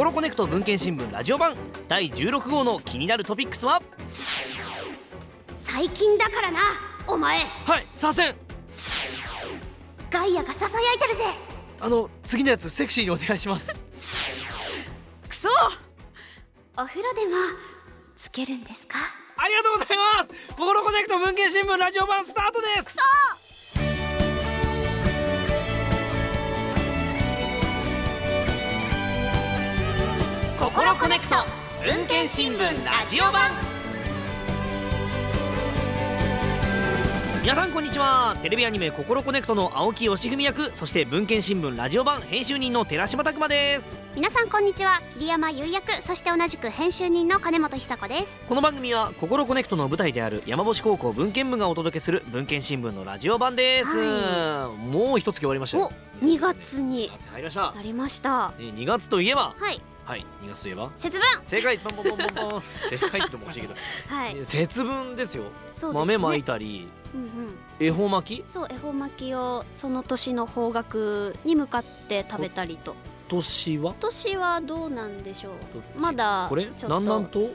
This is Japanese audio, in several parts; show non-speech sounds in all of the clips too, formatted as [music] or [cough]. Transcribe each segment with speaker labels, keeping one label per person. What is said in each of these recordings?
Speaker 1: ココロコネクト文研新聞ラジオ版第16号の気になるトピックスは？
Speaker 2: 最近だからなお前。
Speaker 1: はい左遷。
Speaker 2: ガイアがささやいてるぜ。
Speaker 1: あの次のやつセクシーにお願いします。
Speaker 2: くそ。お風呂でもつけるんですか？
Speaker 1: ありがとうございます。ココロコネクト文研新聞ラジオ版スタートですココロコネクト文研新聞ラジオ版。皆さんこんにちは。テレビアニメ「ココロコネクト」の青木義文役そして文研新聞ラジオ版編集人の寺島拓篤です。
Speaker 2: 皆さんこんにちは。桐山唯役そして同じく編集人の金元寿子です。
Speaker 1: この番組はココロコネクトの舞台である山星高校文研部がお届けする文研新聞のラジオ版です、
Speaker 2: は
Speaker 1: もう一月終わりましたよ。
Speaker 2: お2月に
Speaker 1: 2月入りました。
Speaker 2: なりました。
Speaker 1: えー2月といえば
Speaker 2: はい
Speaker 1: はい2月といえば？
Speaker 2: 節分。
Speaker 1: 正解。ポンポンポンポンポン。[laughs] 正解ってもおかしいけど、
Speaker 2: はい。
Speaker 1: えー節分ですよ。
Speaker 2: そうですね。
Speaker 1: 豆まいたり
Speaker 2: うんうん。
Speaker 1: 恵方巻き？
Speaker 2: そう恵方巻きをその年の方角に向かって食べたりと。
Speaker 1: 年は？
Speaker 2: 今年はどうなんでしょ
Speaker 1: どっち？
Speaker 2: うまだ
Speaker 1: これ？
Speaker 2: ちょっと。
Speaker 1: 南南東？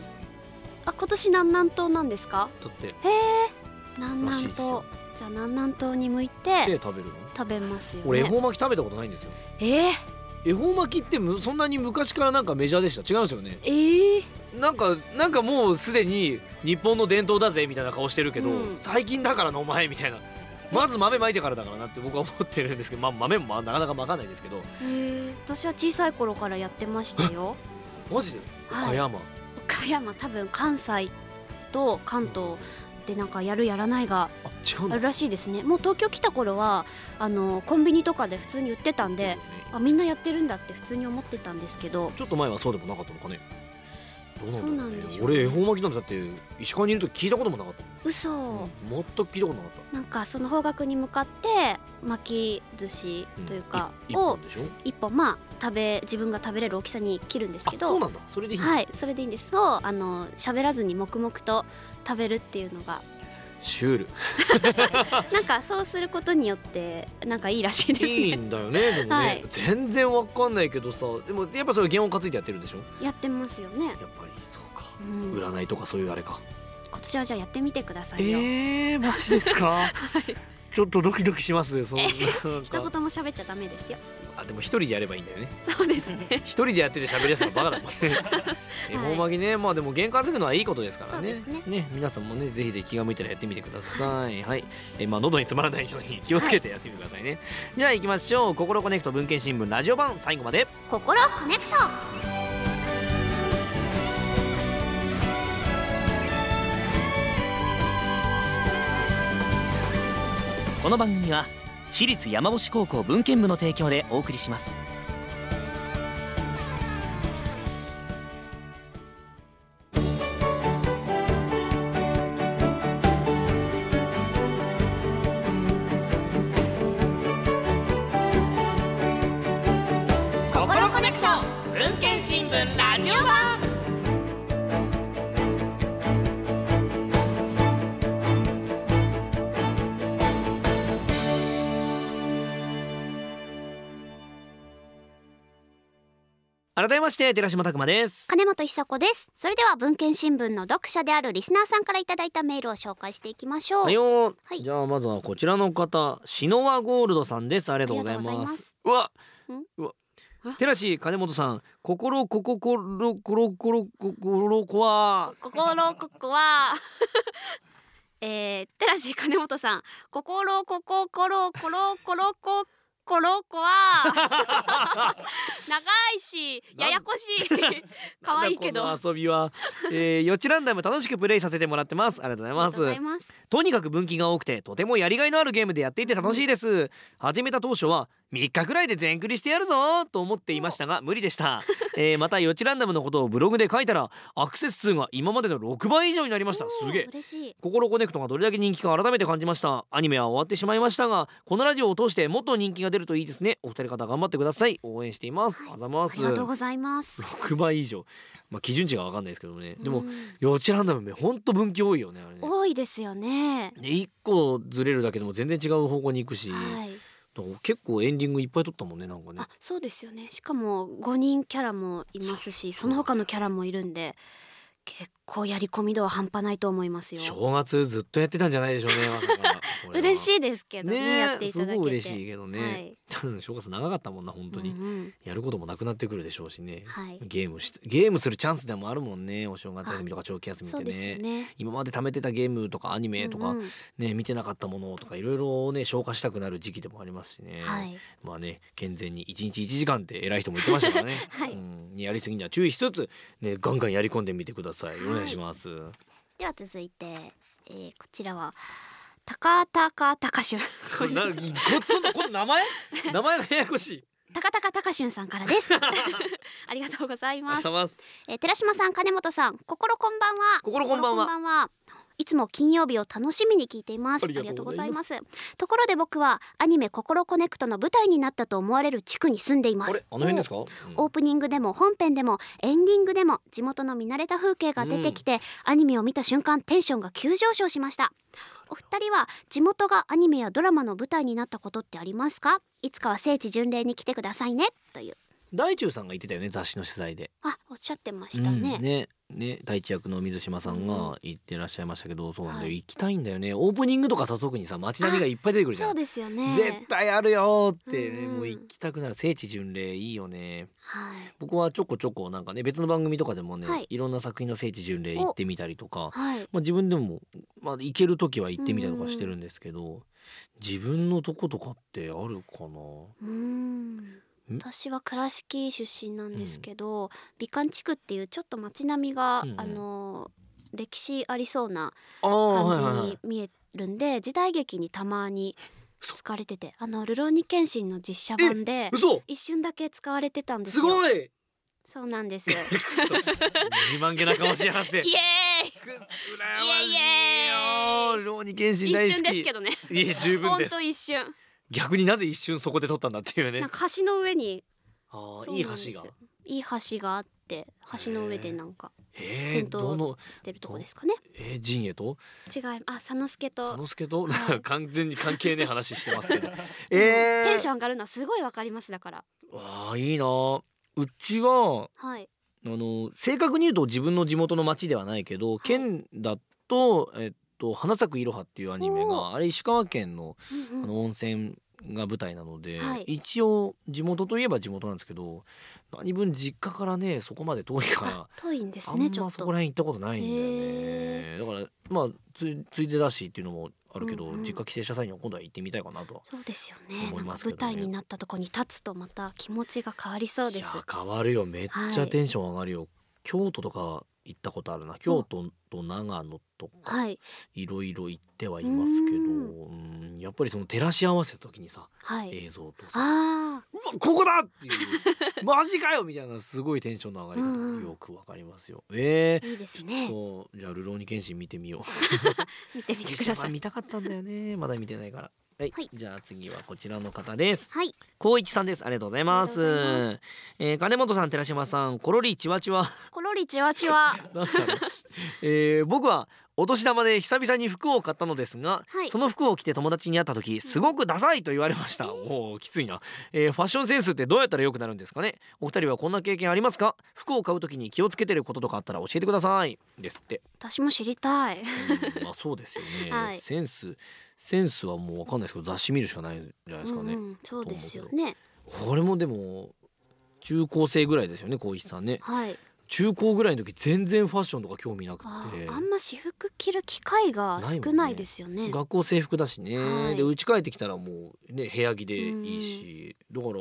Speaker 2: あ今年南南東なんですか？
Speaker 1: だって。
Speaker 2: へえ。南南東。じゃあ南南東に向い
Speaker 1: で
Speaker 2: て
Speaker 1: 食べるの？
Speaker 2: 食べますよ
Speaker 1: 俺恵
Speaker 2: ね
Speaker 1: 方巻き食べたことないんですよ。
Speaker 2: えー、
Speaker 1: 恵方巻きってむそんなに昔からなんかメジャーでした？違うんですよね。
Speaker 2: えー、
Speaker 1: なんかなんかもうすでに日本の伝統だぜみたいな顔してるけど、
Speaker 2: うん。
Speaker 1: 最近だからなお前みたいな。まず豆まいてからだからなって僕は思ってるんですけど、まあ、豆もまあなかなかまかんないですけど。
Speaker 2: えー、私は小さい頃からやってましたよ。[laughs]
Speaker 1: マジで？
Speaker 2: はい。
Speaker 1: 岡山、
Speaker 2: 岡山多分関西と関東でなんかやるやらないが
Speaker 1: あ
Speaker 2: るらしいですね。もう東京来た頃はあのコンビニとかで普通に売ってたんであみんなやってるんだって普通に思ってたんですけど。
Speaker 1: ちょっと前はそうでもなかったのかねどうなんだろうね。
Speaker 2: そうなんでしょうね
Speaker 1: 俺恵方巻きなんてだって石川にいる時聞いたこともなかった
Speaker 2: 嘘、
Speaker 1: もん、全く聞いたことなかっ
Speaker 2: なんかその方角に向かって巻き寿司
Speaker 1: た、
Speaker 2: というか、を一本。まあ食べ自分が食べれる大きさに切るんですけど。
Speaker 1: あそうなんだ。それでいい
Speaker 2: はいそれでいいんです。そうあの喋らずに黙々と食べるっていうのが
Speaker 1: シュール。[laughs]
Speaker 2: なんかそうすることによってなんかいいらしいですね。
Speaker 1: いいんだよねでもね、
Speaker 2: はい。
Speaker 1: 全然わかんないけどさでもやっぱそれ原音担いでやってるんでしょ？
Speaker 2: やってますよね、
Speaker 1: やっぱりそうか。
Speaker 2: うん、今
Speaker 1: 占いとかそういうあれか。
Speaker 2: 年はじゃあやってみてくださいよ、
Speaker 1: えー、マジですか、[laughs] ちょっとドキドキしますそんな。なん
Speaker 2: 一
Speaker 1: か
Speaker 2: 言も喋っちゃダメですよ
Speaker 1: あでも一人でやればいいんだよね。
Speaker 2: そうですね。
Speaker 1: 一人でやってて喋りやすいのバカだもんね。[laughs] [laughs] 恵方巻きね。まあでも験担ぐのはいいことですからね。
Speaker 2: そうですね。
Speaker 1: 皆さんもねぜひぜひ気が向いたらやってみてください。はい。えまあ喉に詰まらないように気をつけてやってみてくださいね、じゃあ行きましょう。ココロコネクト文研新聞ラジオ版最後まで。
Speaker 2: ココロコネクト。
Speaker 1: この番組は私立山星高校文献部の提供でお送りします。改めまして寺島拓磨です。
Speaker 2: 金本久子です。それでは文献新聞の読者であるリスナーさんからいただいたメールを紹介していきましょう、
Speaker 1: はいよー、
Speaker 2: はい。
Speaker 1: じゃあまずはこちらの方シノワゴールドさんです。ありがとうございます。うわ
Speaker 2: ん？
Speaker 1: うわ
Speaker 2: あ
Speaker 1: 寺師金本さん心ここころ [laughs] ころころこころこわ
Speaker 2: 心ここはえー、寺地金本さん心ここころころころこころこは長いし [laughs] ややこしい。[laughs] 可愛いけど。
Speaker 1: 遊びは、えー、よちらんだも楽しくプレイさせてもらってます。ありがとうございます。
Speaker 2: ます。
Speaker 1: とにかく分岐が多くてとてもやりがいのあるゲームでやっていて楽しいです。始めた当初は3日くらいで全クリしてやるぞと思っていましたが無理でした、[laughs] えー、またよちランダムのことをブログで書いたらアクセス数が今までの6倍以上になりました。すげえ。
Speaker 2: 嬉しい。
Speaker 1: 心コネクトがどれだけ人気か改めて感じました。アニメは終わってしまいましたがこのラジオを通してもっと人気が出るといいですね。お二人方頑張ってください。応援しています、あざま
Speaker 2: あ
Speaker 1: す
Speaker 2: りがとうございます。
Speaker 1: 6倍以上。まあ基準値がわかんないですけどね。でも
Speaker 2: うん
Speaker 1: よちランダムめほんと分岐多いよねあれね。
Speaker 2: 多いですよね。
Speaker 1: ね1個ずれるだけでも全然違う方向に行くし、
Speaker 2: はい
Speaker 1: 結構エンディングいっぱい撮ったもんねなんかね。
Speaker 2: あそうですよね。しかも5人キャラもいますしその他のキャラもいるんで結構やり込み度は半端ないと思いますよ。
Speaker 1: 正月ずっとやってたんじゃないでしょうね
Speaker 2: 嬉しいですけどね
Speaker 1: ね
Speaker 2: やっていただけて。
Speaker 1: すごい嬉しいけどね、
Speaker 2: はい。
Speaker 1: 正月長かったもんな本当に、
Speaker 2: うんうん。
Speaker 1: やることもなくなってくるでしょうしね、
Speaker 2: はい。
Speaker 1: ゲームしゲームするチャンスでもあるもんねお正月休みとか長期休みってね。
Speaker 2: ね。
Speaker 1: 今まで貯めてたゲームとかアニメとか、
Speaker 2: うんうん。
Speaker 1: ね見てなかったものとかいろいろね消化したくなる時期でもありますしね、
Speaker 2: はい。
Speaker 1: まあね健全に一日1時間って偉い人も言ってましたからね、[laughs]
Speaker 2: はい。
Speaker 1: うん、やりすぎには注意しつつねガンガンやり込んでみてください。お願いします。
Speaker 2: では続いて、えーこちらは高高高俊
Speaker 1: これなごそんなこの名前？[laughs] 名前がややこしい。
Speaker 2: 高高高俊さんからで [laughs] す。ありがとうございます。
Speaker 1: ます。
Speaker 2: えー寺島さん金本さん心こんばんは。
Speaker 1: 心こんばんは。
Speaker 2: 心いつも金曜日を楽しみに聞いています。
Speaker 1: ありがとうございます。
Speaker 2: ところで僕はアニメ心コネクトの舞台になったと思われる地区に住んでいます。
Speaker 1: あれあの辺ですか、うん。
Speaker 2: オープニングでも本編でもエンディングでも地元の見慣れた風景が出てきて、アニメを見た瞬間テンションが急上昇しました。お二人は地元がアニメやドラマの舞台になったことってありますか？いつかは聖地巡礼に来てくださいね。という
Speaker 1: 大中さんが言ってたよね雑誌の取材で。
Speaker 2: あおっしゃってましたね、
Speaker 1: うんね。ね大地役の水島さん
Speaker 2: うん
Speaker 1: が言ってらっしゃいましたけど、そうなんだよ、
Speaker 2: はい。
Speaker 1: 行きたいんだよね。オープニングとかさ特にさ街並みがいっぱい出てくるじゃ
Speaker 2: そうんですよね。
Speaker 1: 絶対あるよって、ね
Speaker 2: うん
Speaker 1: もう行きたくなる聖地巡礼いいよね。
Speaker 2: はい。
Speaker 1: 僕はちょこちょこなんかね別の番組とかでもね、
Speaker 2: はい。
Speaker 1: い、ろんな作品の聖地巡礼行ってみたりとか
Speaker 2: はい。
Speaker 1: まあ、自分でも、まあ、行ける時は行ってみたりとかしてるんですけど、自分のとことかってあるかな？
Speaker 2: うん私は倉敷出身なんですけど、美観地区っていうちょっと街並みが、
Speaker 1: うんうん。
Speaker 2: あの歴史ありそうな感じ
Speaker 1: はいはいはい。
Speaker 2: に見えるんで、時代劇にたまに
Speaker 1: 嘘
Speaker 2: 使われててあの「ルローニケンシン」の実写版で
Speaker 1: 嘘。
Speaker 2: 一瞬だけ使われてたんですよ。
Speaker 1: すごい。
Speaker 2: そうなんです。[laughs]
Speaker 1: 自慢げな顔しやがって。
Speaker 2: イエーイ。
Speaker 1: くっ羨まし
Speaker 2: イエイ。イエ
Speaker 1: いよ浪人剣心大好
Speaker 2: 一瞬です
Speaker 1: き
Speaker 2: けどね。
Speaker 1: いえ十分です。
Speaker 2: と一瞬
Speaker 1: 逆になぜ一瞬そこで撮ったんだっていうね。
Speaker 2: なんか橋の上に。
Speaker 1: あー
Speaker 2: そう
Speaker 1: いい橋が。
Speaker 2: いい橋があって橋の上でなんか
Speaker 1: えー、
Speaker 2: 戦闘してるとこですかね。
Speaker 1: えー、陣営と？
Speaker 2: 違いあ佐之助
Speaker 1: 佐
Speaker 2: と
Speaker 1: 之助と、
Speaker 2: はい。
Speaker 1: 完全に関係ねえ話してますけど [laughs]
Speaker 2: え
Speaker 1: えー、
Speaker 2: テンション上がるのはすごいわかりますだから。
Speaker 1: わあいいな。うちは
Speaker 2: はい。
Speaker 1: あの正確に言うと自分の地元の町ではないけど、県だとえっと花咲くいろはっていうアニメ
Speaker 2: お
Speaker 1: があれ石川県のあの温泉が舞台なので、
Speaker 2: はい。
Speaker 1: 一応地元といえば地元なんですけど何分実家からねそこまで遠いから
Speaker 2: あ遠いんです
Speaker 1: あん
Speaker 2: ねちょっと。
Speaker 1: まそこら辺行ったことないんだよ
Speaker 2: へ
Speaker 1: ねだからまあついついでだしっていうのもあるけど、
Speaker 2: うんうん。
Speaker 1: 実家帰省した際には今度は行ってみたいかなとは
Speaker 2: そうですよね。
Speaker 1: ね。
Speaker 2: 舞台になったとこに立つとまた気持ちが変わりそうです。
Speaker 1: 変わるよ。めっちゃテンション上がるよ、京都とか行ったことあるな。京都と長野とか
Speaker 2: はい。
Speaker 1: いろいろ行ってはいますけど
Speaker 2: う
Speaker 1: うんやっぱりその照らし合わせた時にさ
Speaker 2: はい。
Speaker 1: 映像とさ
Speaker 2: あ
Speaker 1: うわここだっていうマジかよみたいなすごいテンションの上がり方よくわかりますよ。え
Speaker 2: ーいいです
Speaker 1: ー、
Speaker 2: ね
Speaker 1: とじゃあルローニケンシン見てみよう。[laughs]
Speaker 2: 見てみてください。[laughs]
Speaker 1: 版見たかったんだよね。まだ見てないから。はい、
Speaker 2: はい。
Speaker 1: じゃあ次はこちらの方です。
Speaker 2: はい。
Speaker 1: 高一さんです。ありがとうございます。
Speaker 2: ま
Speaker 1: えー金本さん、寺島さん、コロリチワチワ。
Speaker 2: コロリチワチワ。[laughs]
Speaker 1: えー僕はお年玉で久々に服を買ったのですが、
Speaker 2: はい。
Speaker 1: その服を着て友達に会った時すごくダサいと言われました、おおきついな、えーファッションセンスってどうやったら良くなるんですかね。お二人はこんな経験ありますか？服を買う時に気をつけてることとかあったら教えてください。ですって、
Speaker 2: 私も知りたい。
Speaker 1: うんまあそうですよね、[laughs]
Speaker 2: はい。
Speaker 1: センスセンスはもうわかんないですけど雑誌見るしかないんじゃないですかね、
Speaker 2: うんうんそうですよね。
Speaker 1: これもでも中高生ぐらいですよね光一さんね。
Speaker 2: はい。
Speaker 1: 中高ぐらいの時全然ファッションとか興味なく
Speaker 2: あ
Speaker 1: て。
Speaker 2: ーあんま私服着る機会が少ないですよね。
Speaker 1: 学校制服だしね、
Speaker 2: はい。
Speaker 1: で家帰ってきたらもうね部屋着でいいし、だから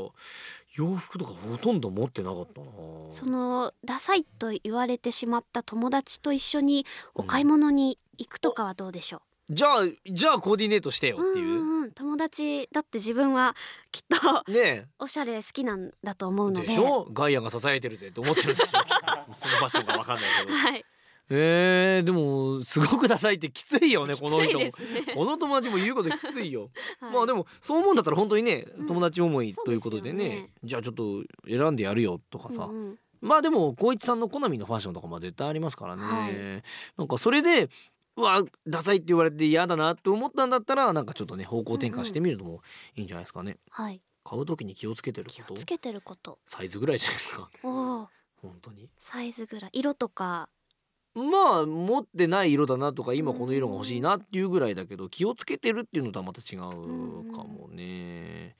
Speaker 1: 洋服とかほとんど持ってなかったな。
Speaker 2: そのダサいと言われてしまった友達と一緒にお買い物に行くとかはどうでしょ
Speaker 1: じゃあじゃあコーディネートしてよ
Speaker 2: う、
Speaker 1: っていう、
Speaker 2: んうんうん、友達だって自分はきっと
Speaker 1: ね
Speaker 2: おしゃれ好きなんだと思うので。
Speaker 1: でしょ？ガイアが支えてるぜって思ってるんでしょ [laughs] そのファッションがわかんないけど。
Speaker 2: はい。
Speaker 1: えー、でもすごくダサいってきついよねこの人も。
Speaker 2: ね。
Speaker 1: この友達も言うこときついよ。
Speaker 2: はい。
Speaker 1: まあでもそう思うんだったら本当にね
Speaker 2: うん。
Speaker 1: 友達思いということでね,、
Speaker 2: ですよね
Speaker 1: じゃあちょっと選んでやるよとかさ、
Speaker 2: うんうん。
Speaker 1: まあでも光一さんの好みのファッションとかも絶対ありますからね、
Speaker 2: はい。
Speaker 1: なんかそれでうわダサいって言われて嫌だなって思ったんだったらなんかちょっとね方向転換してみるのもいいんじゃないですかね、
Speaker 2: はい。
Speaker 1: 買う時に気をつけてること。
Speaker 2: 気をつけてること。
Speaker 1: サイズぐらいじゃないですか。
Speaker 2: おお
Speaker 1: 本当に。
Speaker 2: サイズぐらい色とか
Speaker 1: まあ持ってない色だなとか今この色が欲しいなっていうぐらいだけど気をつけてるっていうのとはまた違うかもね。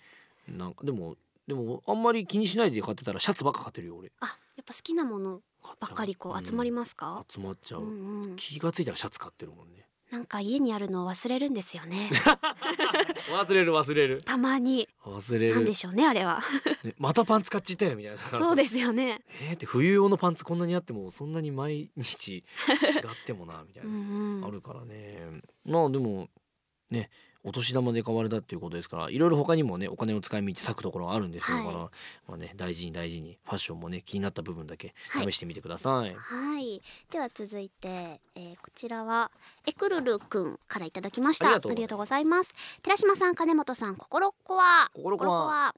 Speaker 1: なんかでもでもあんまり気にしないで買ってたらシャツばっか買ってるよ俺。
Speaker 2: あやっぱ好きなものばっかりこう集まりますか？
Speaker 1: うん、集まっちゃう、
Speaker 2: うんうん。
Speaker 1: 気がついたらシャツ買ってるもんね。
Speaker 2: なんか家にあるのを忘れるんですよね。[laughs]
Speaker 1: 忘れる忘れる。
Speaker 2: たまに。
Speaker 1: 忘れる。
Speaker 2: なんで、しょうねあれは。
Speaker 1: ねまたパンツ買っちゃったよみたいな。
Speaker 2: そうですよね。
Speaker 1: えー、って冬用のパンツこんなにあってもそんなに毎日違ってもなみたいな、
Speaker 2: うんうん。
Speaker 1: あるからね。まあでもねお年玉で買われたっていうことですからいろいろ他にもねお金を使い道割くところがあるんでしょうから、
Speaker 2: は
Speaker 1: まあね大事に大事にファッションもね気になった部分だけ
Speaker 2: はい。
Speaker 1: 試してみてください、
Speaker 2: はい。では続いて、えーこちらはエクルルくんからいただきました。
Speaker 1: ありがとう
Speaker 2: ございます。寺島さん金本さん心こわ
Speaker 1: 心こわ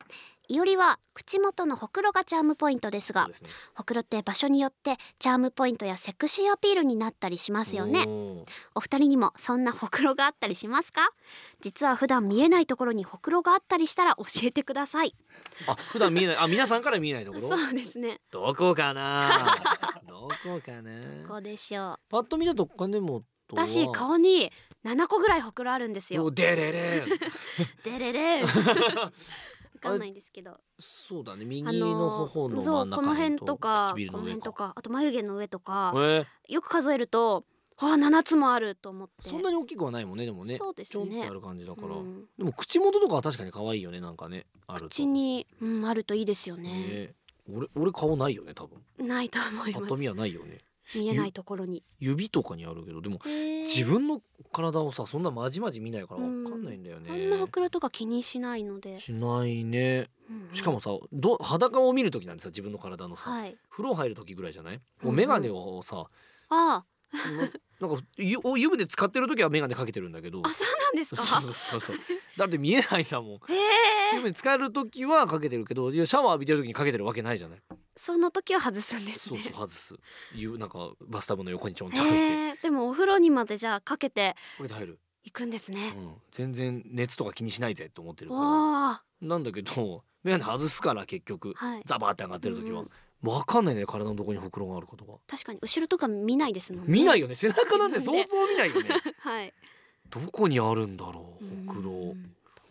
Speaker 2: いおりは口元のほくろがチャームポイントですが
Speaker 1: ね。
Speaker 2: ほくろって場所によってチャームポイントやセクシーアピールになったりしますよね。
Speaker 1: お
Speaker 2: 二人にもそんなほくろがあったりしますか？実は普段見えないところにほくろがあったりしたら教えてください。
Speaker 1: あ普段見えない。あ皆さんから見えないところ？
Speaker 2: そうですね。
Speaker 1: どこかな？[laughs] どこか
Speaker 2: ど
Speaker 1: な？
Speaker 2: こでしょう。
Speaker 1: パッと見たと金本は？
Speaker 2: 私顔に7個ぐらいほくろあるんですよ。
Speaker 1: おデレレン
Speaker 2: デレレわかんないんですけど。
Speaker 1: そうだね。右
Speaker 2: あ
Speaker 1: の頬の真ん中
Speaker 2: この辺とか
Speaker 1: 唇の上
Speaker 2: この辺とかあと眉毛の上とか
Speaker 1: えー。
Speaker 2: よく数えるとあ7つもあると思って。
Speaker 1: そんなに大きくはないもんねでもね。
Speaker 2: そうです
Speaker 1: ちょんって
Speaker 2: ね
Speaker 1: ある感じだから、
Speaker 2: うん。
Speaker 1: でも口元とかは確かに可愛いよねなんかねあると。
Speaker 2: 口に、うん、あるといいですよね。
Speaker 1: ね俺俺顔ないよね多分。
Speaker 2: ないと思います。
Speaker 1: パッと見はないよね
Speaker 2: 見えないところに。
Speaker 1: 指とかにあるけどでも自分の体をさそんなまじまじ見ないからわかんないんだよね。
Speaker 2: あんなほくろとか気にしないので、
Speaker 1: しないね。
Speaker 2: うんうん。
Speaker 1: しかもさど裸を見る時なんてさ自分の体のさ、
Speaker 2: はい。
Speaker 1: 風呂入る時ぐらいじゃない？
Speaker 2: うんう
Speaker 1: もうん眼鏡をさ、
Speaker 2: あ
Speaker 1: ななんか湯船使ってる時は眼鏡かけてるんだけど。
Speaker 2: あそうなんですか？
Speaker 1: そうそうそうだって見えないんだもん。
Speaker 2: へ
Speaker 1: 湯
Speaker 2: え
Speaker 1: 船使える時はかけてるけどシャワー浴びてる時にかけてるわけないじゃない？
Speaker 2: その時は外すんです
Speaker 1: そう
Speaker 2: ね
Speaker 1: そう外す。湯なんかバスタブの横にちょんちょんって。
Speaker 2: でもお風呂にまでじゃあかけて
Speaker 1: これで入る、
Speaker 2: いくんですね。
Speaker 1: うん、全然熱とか気にしないぜって思ってるから。なんだけど眼鏡外すから結局。
Speaker 2: はい。
Speaker 1: ザバーって上がってる時は。
Speaker 2: うん、
Speaker 1: わかんないね体のどこにほくろがあるかとか
Speaker 2: 確かに。後ろとか見ないですもんね。
Speaker 1: 見ないよね。背中なんて想像見ないよね。[laughs]
Speaker 2: はい。
Speaker 1: どこにあるんだろうほくろ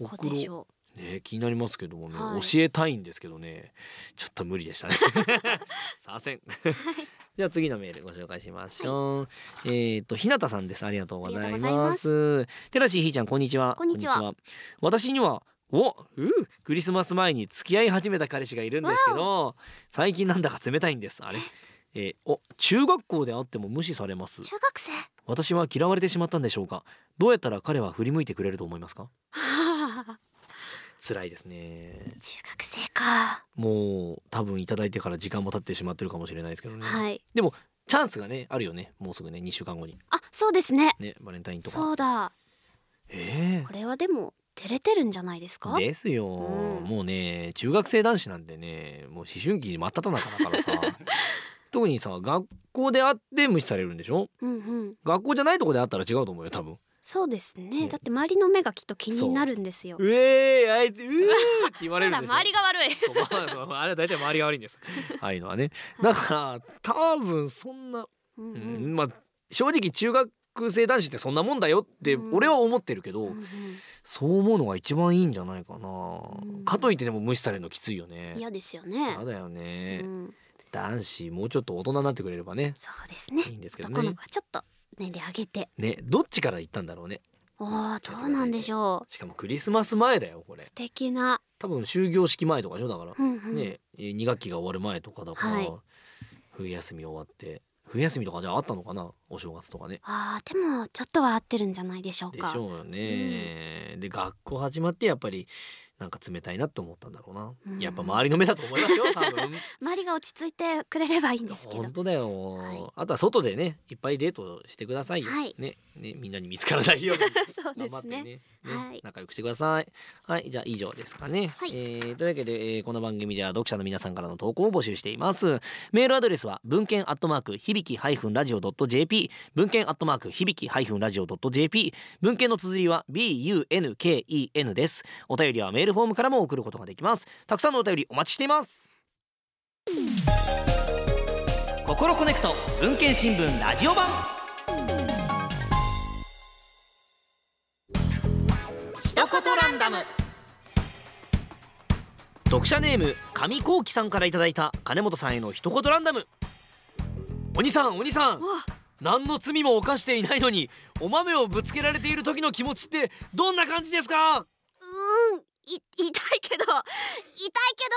Speaker 1: ほくろね気になりますけどもね、
Speaker 2: はい。
Speaker 1: 教えたいんですけどねちょっと無理でしたね。[laughs] さあせん。[laughs] じゃあ次のメールご紹介しましょう、えっ、とひなたさんです。
Speaker 2: ありがとうござい
Speaker 1: ま
Speaker 2: ます。
Speaker 1: テラシーひーちゃんこんにちは。
Speaker 2: こんにちは。
Speaker 1: 私にはおうクリスマス前に付き合い始めた彼氏がいるんですけど最近なんだか冷たいんです。あれ？えーお中学校で会っても無視されます。
Speaker 2: う中学生？
Speaker 1: 私は嫌われてしまったんでしょうか。どうやったら彼は振り向いてくれると思いますか？[laughs] 辛いですね。
Speaker 2: 中学生か。
Speaker 1: もう多分いただいてから時間も経ってしまってるかもしれないですけどね、
Speaker 2: はい。
Speaker 1: チャンスがねあるよね。もうすぐね2週間後に。
Speaker 2: あそうですね。
Speaker 1: ねバレンタインとか。
Speaker 2: そうだ。
Speaker 1: え
Speaker 2: これはでも照れてるんじゃないですか？
Speaker 1: えですよ、
Speaker 2: うん。
Speaker 1: もうね中学生男子なんてねもう思春期真っ只中だからさ。[laughs] 特にさ学校で会って無視されるんでしょ？
Speaker 2: うんうん。
Speaker 1: 学校じゃないとこで会ったら違うと思うよ多分
Speaker 2: そうですね。
Speaker 1: ね。
Speaker 2: だって周りの目がきっと気になるんですよ。
Speaker 1: う。えーあいつうーって言われるんで
Speaker 2: 周りが悪い。
Speaker 1: そうまああれは大体周りが悪いんです。[laughs] ああいうのはね。だから多分そんな、
Speaker 2: うん
Speaker 1: う
Speaker 2: うんん
Speaker 1: まあ正直中学生男子ってそんなもんだよって
Speaker 2: うん。
Speaker 1: 俺は思ってるけど、
Speaker 2: うんうん。
Speaker 1: そう思うのが一番いいんじゃないかな、
Speaker 2: ん。
Speaker 1: かといってでも無視されるのきついよね。
Speaker 2: 嫌ですよね。
Speaker 1: 嫌だよね、
Speaker 2: うん。
Speaker 1: 男子もうちょっと大人になってくれればね。
Speaker 2: そうですね。
Speaker 1: いいんですけど
Speaker 2: 男の
Speaker 1: ね
Speaker 2: 子はちょっと年齢上げて。
Speaker 1: ねどっちから言ったんだろうね。
Speaker 2: おーどうなんでしょ
Speaker 1: しかもクリスマス前だよこれ。
Speaker 2: う素敵な。
Speaker 1: 多分終業式前とかでしょだから、
Speaker 2: うんうん。
Speaker 1: ね2学期が終わる前とかだから、
Speaker 2: はい。
Speaker 1: 冬休み終わって冬休みとかじゃああったのかなお正月とかね。
Speaker 2: あーでもちょっとは合ってるんじゃないでしょうか。
Speaker 1: でしょうよね、で学校始まってやっぱりなんか冷たいなって思ったんだろうな、
Speaker 2: うん。
Speaker 1: やっぱ周りの目だと思いますよ [laughs] 多分。
Speaker 2: 周りが落ち着いてくれればいいんですけど。
Speaker 1: 本当だよ、
Speaker 2: はい。
Speaker 1: あとは外でねいっぱいデートしてください。よ、
Speaker 2: はい。
Speaker 1: ねねみんなに見つからないように [laughs] 頑張ってね
Speaker 2: ね
Speaker 1: ね
Speaker 2: はい。
Speaker 1: 仲良くしてください。はいじゃあ以上ですかね、
Speaker 2: はい。
Speaker 1: えーというわけで、えーこの番組では読者の皆さんからの投稿を募集しています。メールアドレスは文献アットマーク響きハイフンラジオドット JP 文献アットマーク響きハイフンラジオドット JP 文献の綴りは BUNKEN です。お便りはメールフォームからも送ることができます。たくさんのお便りお待ちしています。心コネクト文献新聞ラジオ版。一言ランダム。読者ネーム上幸喜さんからいただいた金本さんへの一言ランダム。お兄さんお兄さん。何の罪も犯していないのにお豆をぶつけられている時の気持ちってどんな感じですか？
Speaker 2: うーんい [laughs] 痛いけど痛いけど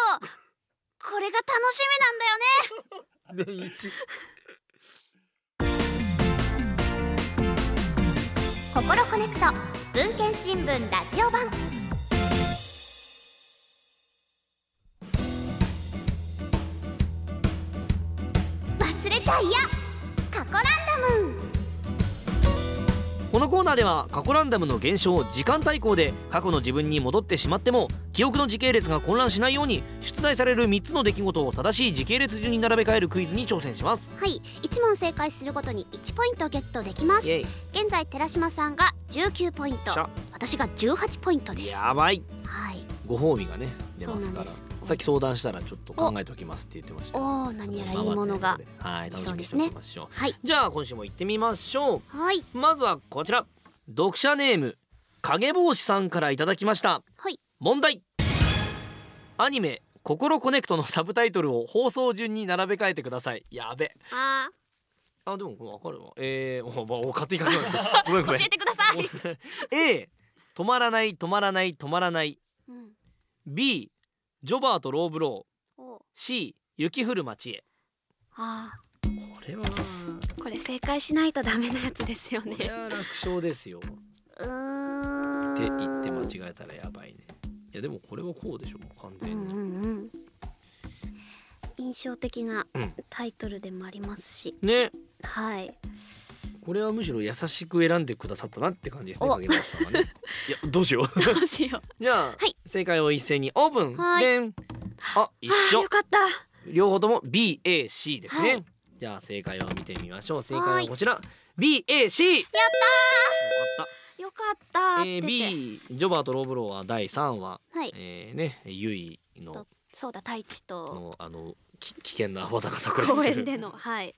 Speaker 2: これが楽しみなんだよね。[laughs] 心コネクト文献新聞ラジオ版。忘れちゃいや。過去ランダム。
Speaker 1: このコーナーでは過去ランダムの現象時間対抗で過去の自分に戻ってしまっても記憶の時系列が混乱しないように出題される3つの出来事を正しい時系列順に並べ替えるクイズに挑戦します。
Speaker 2: はい1問正解するごとに1ポイントゲットできます。現在寺島さんが19ポイント。私が18ポイントです。
Speaker 1: やばい。
Speaker 2: はい。
Speaker 1: ご褒美がね出ますから。
Speaker 2: そうなんです
Speaker 1: さっき相談したらちょっと考えておきますって言ってましたよ。
Speaker 2: おお何やらいいものが。
Speaker 1: はい楽しみにしておきましょう。
Speaker 2: はい。
Speaker 1: じゃあ今週も行ってみましょ
Speaker 2: はい、
Speaker 1: うまずはこちら。読者ネーム影帽子さんからいただきました。
Speaker 2: はい、
Speaker 1: 問題。アニメ「心コネクト」のサブタイトルを放送順に並べ替えてください。やべ。
Speaker 2: あ
Speaker 1: あでもわかるわ。えー、[laughs] おお勝手に書きました [laughs] ごめんごめん。
Speaker 2: ー教えてください、[laughs]
Speaker 1: A 止まらない止まらない止まらない。
Speaker 2: うん、
Speaker 1: B ジョバーとローブロー。
Speaker 2: お。
Speaker 1: C 雪降る街へ。
Speaker 2: あ
Speaker 1: これは。
Speaker 2: ーこれ正解しないとダメなやつですよね。
Speaker 1: これは楽勝ですよ。
Speaker 2: うーん。
Speaker 1: って言って間違えたらやばいね。いやでもこれはこうでしょ。完全に、
Speaker 2: うんうんうん。印象的な
Speaker 1: うん。
Speaker 2: タイトルでもありますし、
Speaker 1: ね。
Speaker 2: はい
Speaker 1: これはむしろ優しく選んでくださったなって感じですね
Speaker 2: お。
Speaker 1: 影山さんはね。[laughs] いやどうしよう。
Speaker 2: どうしよ [laughs]
Speaker 1: じゃあ、
Speaker 2: はい。
Speaker 1: 正解を一斉にオープン。
Speaker 2: はい。
Speaker 1: でん。あ一緒。
Speaker 2: よかった。
Speaker 1: 両方とも BAC ですね、
Speaker 2: はい。
Speaker 1: じゃあ正解を見てみましょう。正解はこちら。BAC よかった。
Speaker 2: よかった
Speaker 1: えー、
Speaker 2: ってて。
Speaker 1: B ジョバーとローブローは第3話、
Speaker 2: はい。
Speaker 1: えー、ねユイの。
Speaker 2: とそうだ太一と。
Speaker 1: のあのき危険な技が炸裂する。
Speaker 2: 公園での。はい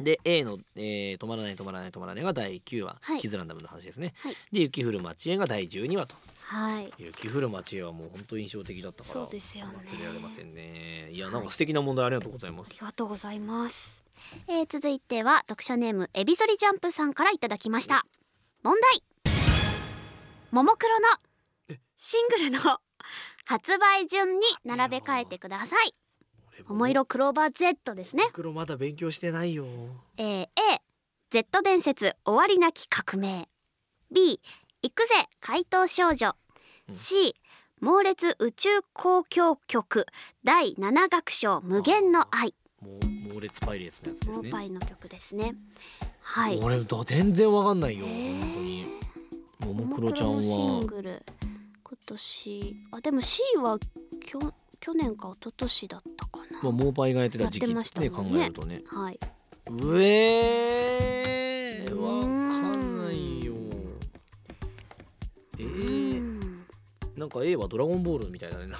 Speaker 1: で A の、えー「止まらない止まらない止まらない」が第9話、
Speaker 2: はい。
Speaker 1: キズランダムの話ですね、
Speaker 2: はい。
Speaker 1: で雪降る町へが第12話と。
Speaker 2: はい。
Speaker 1: 雪降る町へはもう本当印象的だったから
Speaker 2: そうですよね。
Speaker 1: 忘れられませんね。いやなんか素敵な問題ありがとうございます、
Speaker 2: ありがとうございます。えー、続いては読者ネームエビゾリジャンプさんからいただきました。問題。ももクロのシングルの [laughs] 発売順に並べ替えてください。桃色クローバー Z ですね。
Speaker 1: 黒まだ勉強してないよ
Speaker 2: えー、A Z 伝説終わりなき革命。B 行くぜ怪盗少女。
Speaker 1: うん
Speaker 2: C 猛烈宇宙交響曲第7楽章無限の愛。
Speaker 1: もう猛烈パイレーツのやつです
Speaker 2: モ
Speaker 1: ね
Speaker 2: ーパイの曲ですね。はい。
Speaker 1: 俺だ全然わかんないよ、本当にも
Speaker 2: も
Speaker 1: クロちゃん
Speaker 2: のシン
Speaker 1: は
Speaker 2: グル今年あでも C はきょ去年か一昨年だったかな。
Speaker 1: まあ、モーパイがやってた時期
Speaker 2: やってました
Speaker 1: ね考えるとね
Speaker 2: はい。
Speaker 1: うえー、わかんないよえ
Speaker 2: う
Speaker 1: ー、
Speaker 2: ん
Speaker 1: なんか A はドラゴンボールみたいだねなね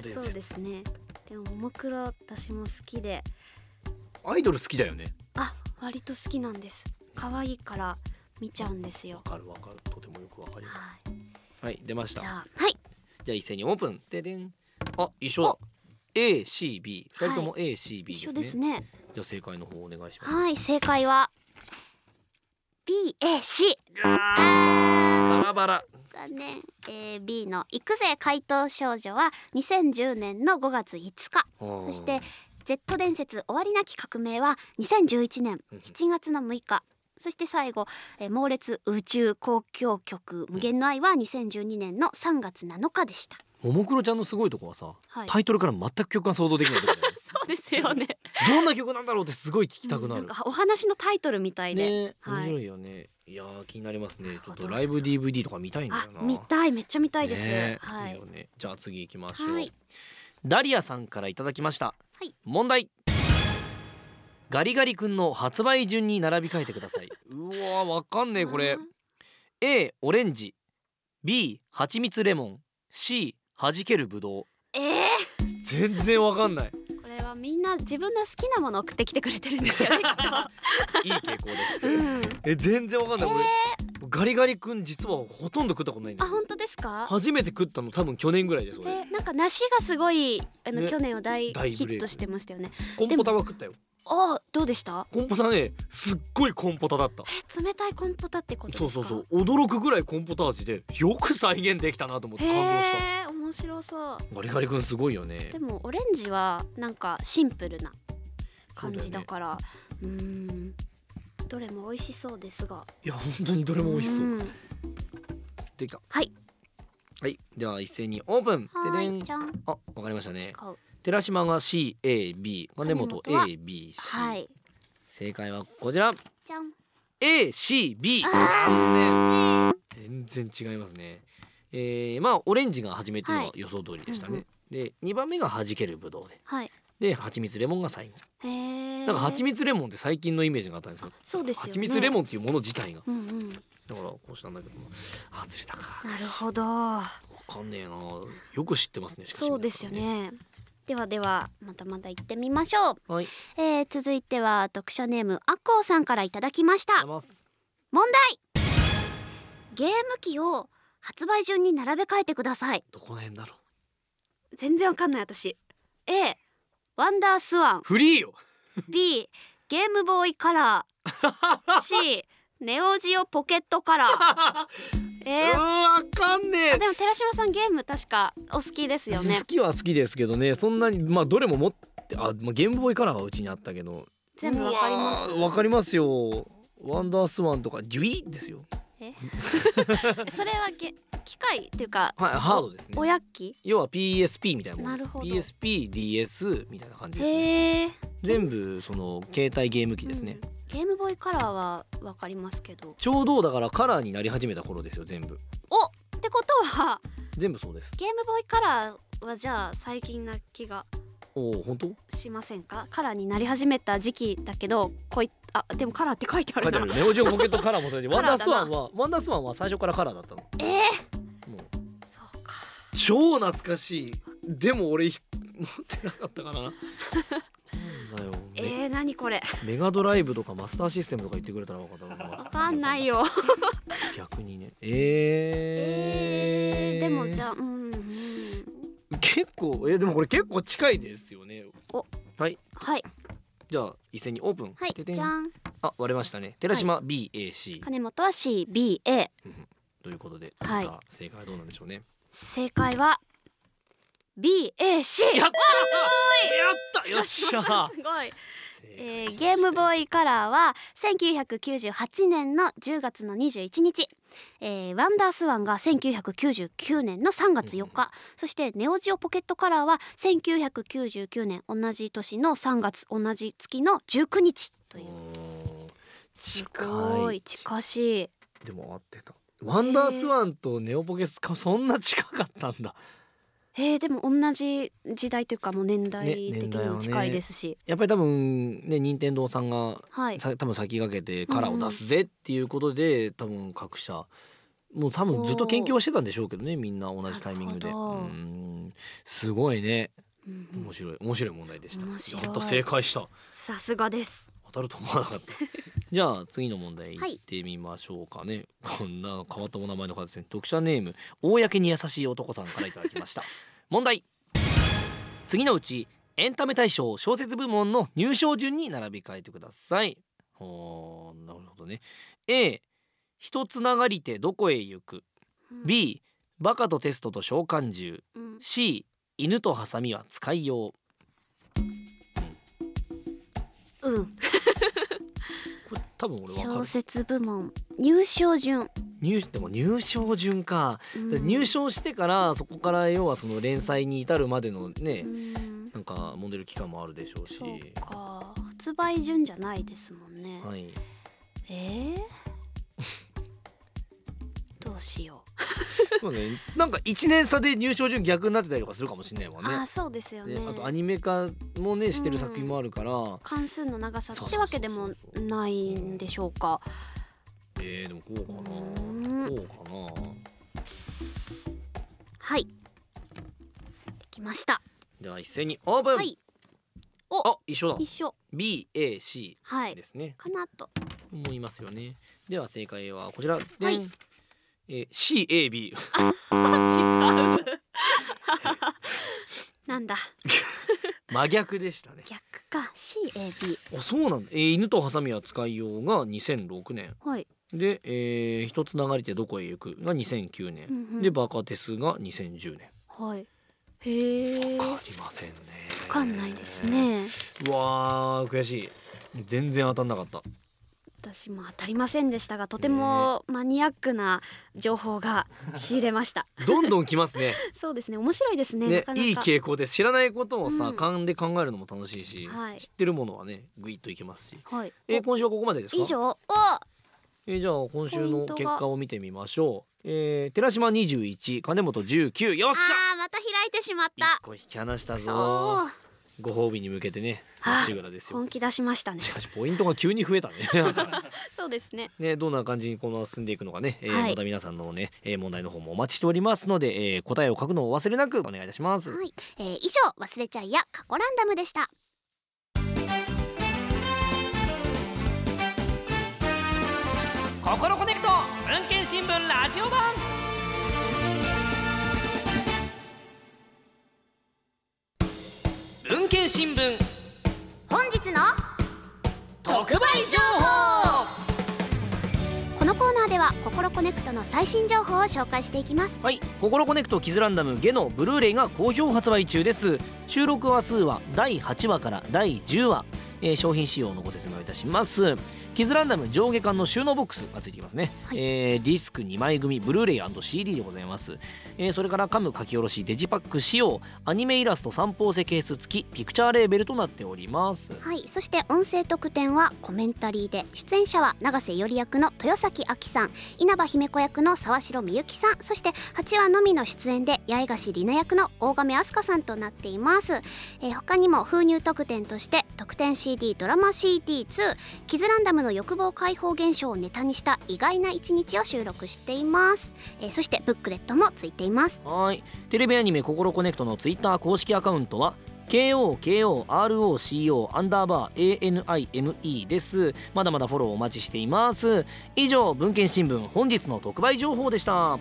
Speaker 1: [laughs]
Speaker 2: そうですね。でもももクロ私も好きで、
Speaker 1: アイドル好きだよね
Speaker 2: あ割と好きなんです。可愛いから見ちゃうんですよ
Speaker 1: わ。かるわかるとてもよくわかります
Speaker 2: はい。
Speaker 1: はい出ました
Speaker 2: じゃあはい
Speaker 1: じゃあ一斉にオープン。ででん。あ一緒だ。ACB 二人とも ACB ですね,、
Speaker 2: 一緒ですね。
Speaker 1: じゃあ正解の方お願いします。
Speaker 2: はい正解は B A C
Speaker 1: バラバラ。
Speaker 2: 残念、えー、B の「行くぜ怪盗少女」は2010年の5月5日。そして Z 伝説終わりなき革命は2011年
Speaker 1: うん
Speaker 2: 7月の6日そして最後、えー猛烈宇宙交響曲無限の愛は2012年の3月7日でした。
Speaker 1: ももクロちゃんのすごいとこはさ、
Speaker 2: はい。
Speaker 1: タイトルから全く曲が想像できないね。[laughs]
Speaker 2: そうですよね。
Speaker 1: どんな曲なんだろうってすごい聞きたくなる、
Speaker 2: んかお話のタイトルみたいで、
Speaker 1: ね
Speaker 2: はい。
Speaker 1: 面白いよね。いやー気になりますね。ちょっとライブ DVD とか見たいんだ
Speaker 2: あ
Speaker 1: よな
Speaker 2: 見たい。めっちゃ見たいです、
Speaker 1: ね
Speaker 2: はい
Speaker 1: いよね。じゃあ次行きましょう、
Speaker 2: はい。
Speaker 1: ダリアさんからいただきました、
Speaker 2: はい。
Speaker 1: 問題ガリガリ君の発売順に並び替えてください。うわーわかんねえこれ。A オレンジ。B 蜂蜜レモン。C 弾けるぶどう。
Speaker 2: えー、
Speaker 1: 全然わかんない。
Speaker 2: これはみんな自分の好きなものを送ってきてくれてるんですよね [laughs]
Speaker 1: いい傾向です。
Speaker 2: とうん。
Speaker 1: え全然わかんない、
Speaker 2: え
Speaker 1: 俺ガリガリ君実はほとんど食ったことないんだよ
Speaker 2: あ本当ですか？
Speaker 1: 初めて食ったの多分去年ぐらいです俺
Speaker 2: えなんか梨がすごいあの、
Speaker 1: ね。
Speaker 2: 去年は大ヒットしてましたよね。
Speaker 1: コンポタは食ったよ
Speaker 2: あどうでした？
Speaker 1: コンポタねすっごいコンポタだった。
Speaker 2: え冷たいコンポタってこと
Speaker 1: そうそうそう驚くぐらいコンポタ味でよく再現できたなと思って感動した。
Speaker 2: へえ面白そう。
Speaker 1: ガリガリ君すごいよね。
Speaker 2: でもオレンジはなんかシンプルな感じだから。う,、ーんどれも美味しそうですが。
Speaker 1: いや本当にどれも美味しそう。
Speaker 2: うん。
Speaker 1: できた
Speaker 2: はい。
Speaker 1: はい。では一斉にオープン。
Speaker 2: は
Speaker 1: ででん。
Speaker 2: ーいじゃん。
Speaker 1: あわかりましたね。
Speaker 2: 違う
Speaker 1: 寺島が CAB
Speaker 2: 金本は
Speaker 1: ABC、
Speaker 2: はい。
Speaker 1: 正解はこちら。
Speaker 2: じゃん。
Speaker 1: ACB
Speaker 2: あ
Speaker 1: 残念。全然違いますね。えー、まあオレンジが初めて
Speaker 2: は
Speaker 1: はい。予想通りでした
Speaker 2: うんう
Speaker 1: ね、で2番目が弾けるぶどうで。
Speaker 2: はい。
Speaker 1: で蜂蜜レモンが最後。なんか蜂蜜レモンって最近のイメージがあったんですよ。
Speaker 2: そうですよね。
Speaker 1: 蜂蜜レモンっていうもの自体が。
Speaker 2: うんうん。
Speaker 1: だからこうしたんだけどあずれたか。
Speaker 2: なるほど。
Speaker 1: わかんねえな。よく知ってますねしかし。
Speaker 2: そうですよねではではまたまた行ってみましょう、
Speaker 1: はい。
Speaker 2: えー、続いては読者ネームあこうさんからいただきました。問題。ゲーム機を発売順に並べ替えてください。
Speaker 1: どこの辺だろう。
Speaker 2: 全然わかんない私。A ワンダースワン
Speaker 1: フリーよ。
Speaker 2: B ゲームボーイカラー C ネオジオポケットカラーえ
Speaker 1: う
Speaker 2: ー、
Speaker 1: わかんねえ。
Speaker 2: あでも寺島さんゲーム確かお好きですよね。
Speaker 1: 好きは好きですけどね。そんなにまあどれも持ってあ、まあ、ゲームボーイカラーはうちにあったけど。
Speaker 2: 全部わかります。
Speaker 1: うわかりますよ。ワンダースワンとかジュイですよ。[laughs]
Speaker 2: それはゲ機械っていうか
Speaker 1: はいハードですね。
Speaker 2: 親機
Speaker 1: 要は PSP みたいなものです。
Speaker 2: なるほど。
Speaker 1: PSPDS みたいな感じですね。全部その携帯ゲーム機ですね、
Speaker 2: ゲームボーイカラーはわかりますけど。
Speaker 1: ちょうどだからカラーになり始めた頃ですよ全部。
Speaker 2: おってことは
Speaker 1: 全部そうです。
Speaker 2: ゲームボーイカラーはじゃあ最近な気が
Speaker 1: おお本当？
Speaker 2: しませんか？カラーになり始めた時期だけどこいあでもカラーって書いてあるな。
Speaker 1: 書いてあるネオジオポケットカラーもそうだし [laughs] ワンダースワン
Speaker 2: カ
Speaker 1: はワンダースワンは最初からカラーだったの。
Speaker 2: えー、
Speaker 1: もう。
Speaker 2: そうか。
Speaker 1: 超懐かしい。でも俺持ってなかったからな [laughs] だよ。
Speaker 2: え
Speaker 1: メ
Speaker 2: ー、何これ？
Speaker 1: メガドライブとかマスターシステムとか言ってくれたら分かったの
Speaker 2: わかんないよ。[laughs]
Speaker 1: 逆にね。えー、
Speaker 2: えー、でもじゃあうんうん
Speaker 1: 結構えーでもこれ結構近いですよね。
Speaker 2: お。
Speaker 1: はい。
Speaker 2: はい。
Speaker 1: じゃあ一斉にオープン。
Speaker 2: はいじゃん。
Speaker 1: あ割れましたね。寺島 BAC
Speaker 2: 金本は CBA
Speaker 1: ということで、
Speaker 2: はい。
Speaker 1: さあ正解はどうなんでしょうね。
Speaker 2: 正解は BAC
Speaker 1: やったやったよっしゃ
Speaker 2: すごい。えーゲームボ
Speaker 1: イ
Speaker 2: ーイカラーは1998年の10月の21日、えーワンダースワンが1999年の3月4日、そしてネオジオポケットカラーは1999年同じ年の3月同じ月の19日。という。す
Speaker 1: 近
Speaker 2: ごい
Speaker 1: い
Speaker 2: 近しい。
Speaker 1: でも合ってた。ワンダースワンとネオポケスかそんな近かったんだ
Speaker 2: えー、でも同じ時代というかもう年代
Speaker 1: ね
Speaker 2: 的にも近いですし、
Speaker 1: やっぱり多分ね任天堂さんが
Speaker 2: はい。
Speaker 1: さ多分先駆けてカラーを出すぜっていうことで、多分各社もう多分ずっと研究はしてたんでしょうけどねみんな同じタイミングで。うん。すごいね。
Speaker 2: うんうん。
Speaker 1: 面白い。面白い問題でした。やっと正解した。
Speaker 2: さすがです。
Speaker 1: 当たると思わなかった。[laughs] じゃあ次の問題
Speaker 2: はい
Speaker 1: いってみましょうかね、こんな変わったお名前の方ですね。読者ネーム公に優しい男さんからいただきました問題。次のうちエンタメ大賞小説部門の入賞順に並び替えてください。ほーなるほどね。A 一つながりてどこへ行く？
Speaker 2: うん。
Speaker 1: B バカとテストと召喚獣。
Speaker 2: うん。
Speaker 1: C 犬とハサミは使いよう。
Speaker 2: うん
Speaker 1: 多分俺わか
Speaker 2: 小
Speaker 1: る
Speaker 2: 説部門。入賞順、
Speaker 1: 入でも入賞順か、
Speaker 2: うん。
Speaker 1: 入賞してからそこから要はその連載に至るまでのね、
Speaker 2: うん。
Speaker 1: なんかモデル期間もあるでしょうし。
Speaker 2: そうか。発売順じゃないですもんね、
Speaker 1: はい。
Speaker 2: えー、どうしよ
Speaker 1: そうね。なんか1年差で入賞順逆になってたりとかするかもしれないもん
Speaker 2: う、
Speaker 1: ね。
Speaker 2: ああそうですよね。
Speaker 1: ねあとアニメ化もねしてる作品もあるから、
Speaker 2: 関数の長さってわけでもないんでしょうか。
Speaker 1: えー、でもこうかな。
Speaker 2: うん。
Speaker 1: こうかな。
Speaker 2: はい。できました。
Speaker 1: では一斉にオープン、
Speaker 2: はい。
Speaker 1: あ一緒だ。
Speaker 2: 一緒。
Speaker 1: BAC
Speaker 2: はい。
Speaker 1: ですね、
Speaker 2: かなと。
Speaker 1: 思いますよね。では正解はこちら。
Speaker 2: はい
Speaker 1: えー CAB
Speaker 2: 違うなんだ。[laughs]
Speaker 1: 真逆でしたね。
Speaker 2: 逆か。CAB
Speaker 1: あそうなんだ、えー犬とハサミは使いようが2006年。
Speaker 2: はい、
Speaker 1: で、えー、一つ流れてどこへ行くが2009年、
Speaker 2: うんうん。
Speaker 1: でバカテスが2010年。
Speaker 2: はい。へえ
Speaker 1: わかりませんね。
Speaker 2: わかんないですね。
Speaker 1: うわー悔しい。全然当たんなかった
Speaker 2: 私も当たりませんでしたがとてもマニアックな情報が [laughs] 仕入れました。
Speaker 1: どんどん来ますね。[laughs]
Speaker 2: そうですね。面白いですね
Speaker 1: ねいい傾向です。知らないことをさ、
Speaker 2: うん。
Speaker 1: 勘で考えるのも楽しいし、
Speaker 2: はい。
Speaker 1: 知ってるものはねグイッといけますし。
Speaker 2: はい。
Speaker 1: えー、今週はここまでですか？
Speaker 2: 以上。お
Speaker 1: えーじゃあ今週の結果を見てみましょう、えー、寺島21金本19よっしゃ！
Speaker 2: あーまた開いてしまっ
Speaker 1: 一
Speaker 2: た
Speaker 1: 個引き離した
Speaker 2: そ
Speaker 1: ぞ
Speaker 2: う
Speaker 1: ご褒美に向けてね
Speaker 2: あ
Speaker 1: まっしぐらですよ。
Speaker 2: 本気出しましたね。
Speaker 1: しかしポイントが急に増えたね。[laughs]
Speaker 2: そうですね。
Speaker 1: ねどんな感じにこの進んでいくのかね、えー
Speaker 2: はい。
Speaker 1: また皆さんのね、えー問題の方もお待ちしておりますので、えー答えを書くのをお忘れなくお願いいたします、
Speaker 2: はい、えー、以上忘れちゃいや過去ランダムでした。
Speaker 1: 心コ文献新聞。
Speaker 2: 本日の
Speaker 1: 特売情報。
Speaker 2: このコーナーでは心コネクトの最新情報を紹介していきます。
Speaker 1: はい「心コネクトキズランダムゲのブルーレイ」が好評発売中です。収録話数は第8話から第10話、えー商品仕様のご説明をいたしますキズランダム上下巻の収納ボックスがついてきますね、
Speaker 2: はい。
Speaker 1: えーディスク2枚組ブルーレイ &CD でございます、えーそれからカム書き下ろしデジパック仕様。アニメイラスト三方セケース付きピクチャーレーベルとなっております。
Speaker 2: はい。そして音声特典はコメンタリーで出演者は永瀬より役の豊崎亜希さん。稲葉姫子役の沢城みゆきさん。そして8話のみの出演で八重樫里奈役の大亀飛鳥さんとなっています、えー他にも封入特典として特典 CD ドラマ CD2 キズランダムの欲望解放現象をネタにした意外な一日を収録しています、えーそしてブックレットもついています。
Speaker 1: はい。テレビアニメ「ココロコネクト」のツイッター公式アカウントは KOKOROCO アンダーバー ANIME です。まだまだフォローお待ちしています。以上文献新聞本日の特売情報でした。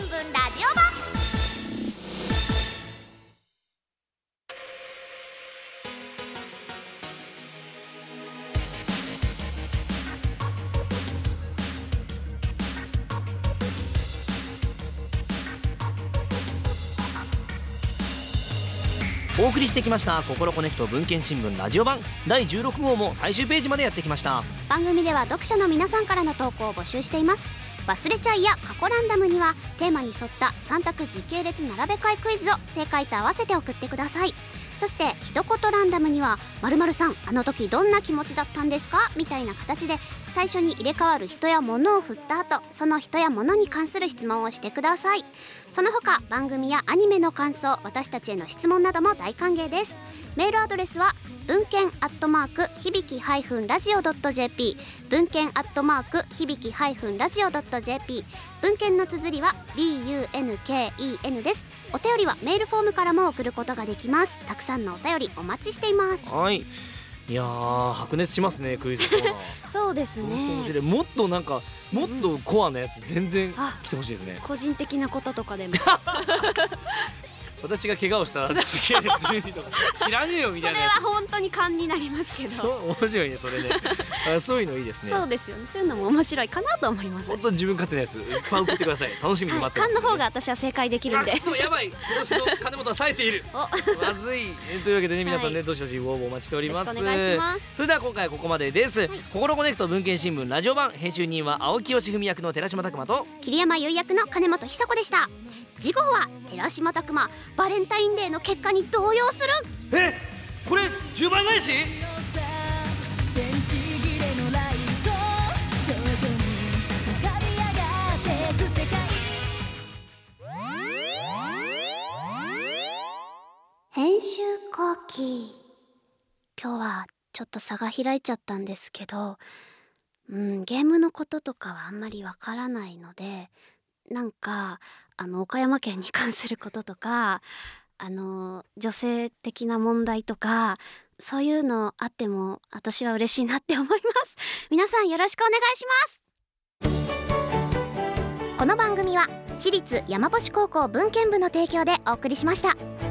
Speaker 2: 新聞ラジオ版。
Speaker 1: お送りしてきました「ココロコネクト文献新聞ラジオ版」第16号も最終ページまでやってきました。
Speaker 2: 番組では読者の皆さんからの投稿を募集しています忘れちゃいや過去ランダムにはテーマに沿った3択時系列並べ替えクイズを正解と合わせて送ってくださいそして一言ランダムには「まるさんあの時どんな気持ちだったんですか?」みたいな形で最初に入れ替わる人や物を振った後その人や物に関する質問をしてくださいその他番組やアニメの感想私たちへの質問なども大歓迎です。メールアドレスは文献アットマーク響きハイフンラジオドット JP 文献アットマーク響きハイフンラジオドット JP 文献の綴りは BUNKEN です。お便りはメールフォームからも送ることができます。たくさんのお便りお待ちしています。
Speaker 1: はい。いやー白熱しますねクイズコーナー。[laughs]
Speaker 2: そうです
Speaker 1: 本当面白いもっとなんかもっとコアなやつ全然
Speaker 2: あ
Speaker 1: 来てほしいですね。
Speaker 2: 個人的なこととかでも [laughs]
Speaker 1: 私が怪我をした時系列順位とか知らねえよみ
Speaker 2: それ
Speaker 1: たいなや
Speaker 2: は本当に勘になりますけ
Speaker 1: つ
Speaker 2: ど。
Speaker 1: そう面白いねそれね。あそういうのいいですね。
Speaker 2: そうですよね。そういうのも面白いかなと思います。
Speaker 1: 本当に自分勝手なやついっぱい送ってください。楽しみに
Speaker 2: はい。
Speaker 1: 待ってます。
Speaker 2: 勘の方が私は正解できるんで。
Speaker 1: そやばい。今年の金本は冴えている。[laughs]
Speaker 2: お。
Speaker 1: まずい。えというわけでね皆さんね、
Speaker 2: は
Speaker 1: どしどしご応募お待ちしております。
Speaker 2: お願いします。
Speaker 1: それでは今回はここまでです、心コネクト文献新聞ラジオ版編集人は青木よし文役の寺島拓磨と
Speaker 2: 桐山優役の金本久子でした次号は寺島拓磨バレンタインデーの結果に動揺する。
Speaker 1: えこれ10倍返し？
Speaker 2: 編集後期。今日はちょっと差が開いちゃったんですけどうんゲームのこととかはあんまりわからないのでなんかあの岡山県に関することとかあの女性的な問題とかそういうのあっても私は嬉しいなって思います。皆さんよろしくお願いします。この番組は私立山星高校文献部の提供でお送りしました。